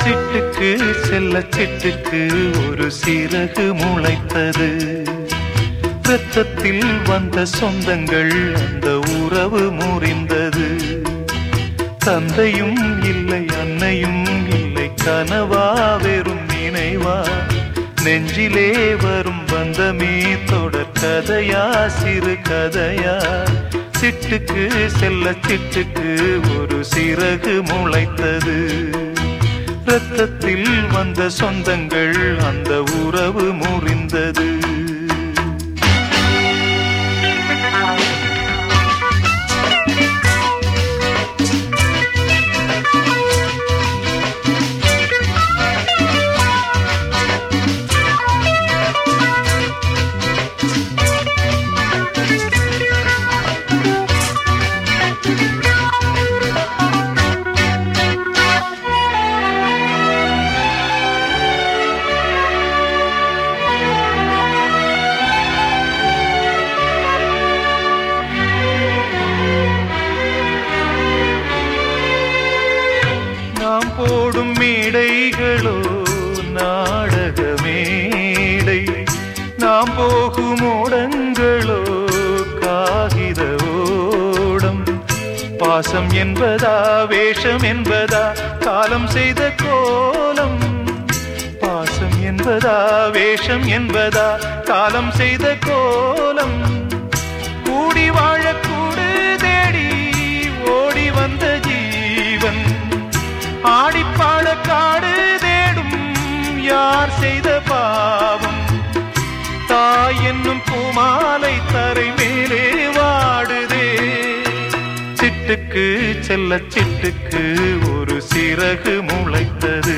சிட்டுக்கு செல்ல சிட்டுக்கு ஒரு சிறகு முளைத்தது. ரத்தத்தில் வந்த சொந்தங்கள் அந்த உறவு முறிந்தது. தந்தையும் இல்லை அன்னையும் இல்லை கனவா வெறும் நினைவா? நெஞ்சிலே வரும் பந்தமே தொடர் கதையா சிறு கதையா? சிட்டுக்கு செல்ல சிட்டுக்கு ஒரு சிறகு முளைத்தது. ரத்தத்தில் வந்த சொந்தங்கள் அந்த உறவு முறிந்தது. பாசம் என்பதா வேஷம் என்பதா காலம் செய்த கோலம்? பாசம் என்பதா வேஷம் என்பதா காலம் செய்த கோலம்? கூடி வாழக்கூடு தேடி ஓடி வந்த ஜீவன். ஆடிப்பாட காடு தேடும் யார் செய்த பாவம்? தாய் என்னும் பூமாலை தரை மேலே சிட்டுக்கு செல்ல சிட்டுக்கு ஒரு சிறகு முளைத்தது.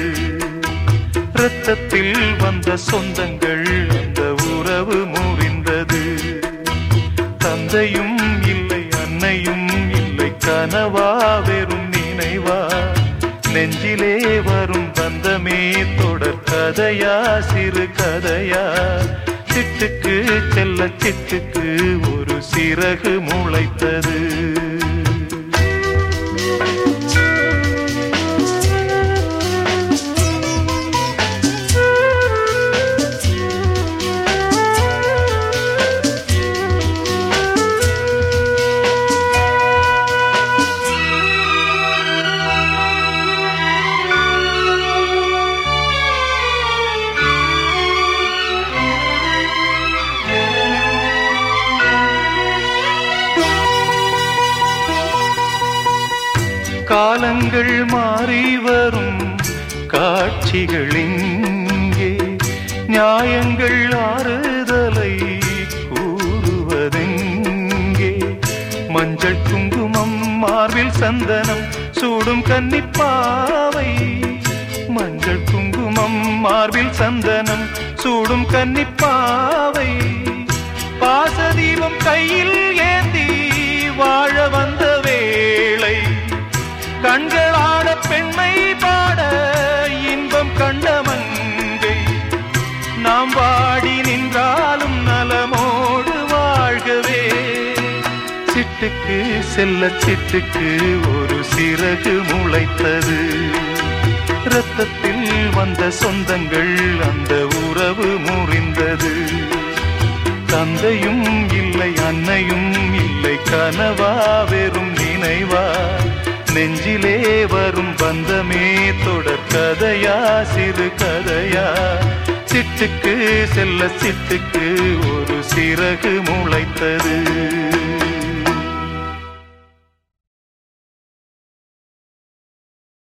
ரத்தத்தில் வந்த சொந்தங்கள் அந்த உறவு முறிந்தது. தந்தையும் இல்லை அன்னையும் இல்லை கனவா வெறும் நினைவா? நெஞ்சிலே வரும் பந்தமே தொடர் கதையா சிறு கதையா? சிட்டுக்கு செல்ல சிட்டுக்கு ஒரு சிறகு முளைத்தது. காலங்கள் மாறி வரும். காட்சிகள் இங்கே. நியாயங்கள் ஆறுதலை கூறுவதெங்கே. மஞ்சள் குங்குமம் மார்பில் சந்தனம் சூடும் கன்னிப்பாவை. மஞ்சள் குங்குமம் மார்பில் சந்தனம் சூடும் கன்னிப்பாவை. சிட்டுக்கு செல்ல சிட்டுக்கு ஒரு சிறகு முளைத்தது. ரத்தத்தில் வந்த சொந்தங்கள் அந்த உறவு முறிந்தது. தந்தையும் இல்லை அன்னையும் இல்லை கனவா வெறும் நினைவா? நெஞ்சிலே வரும் பந்தமே தொடர் கதையா சிறு கதையா? சிட்டுக்கு செல்ல சிட்டுக்கு ஒரு சிறகு முளைத்தது.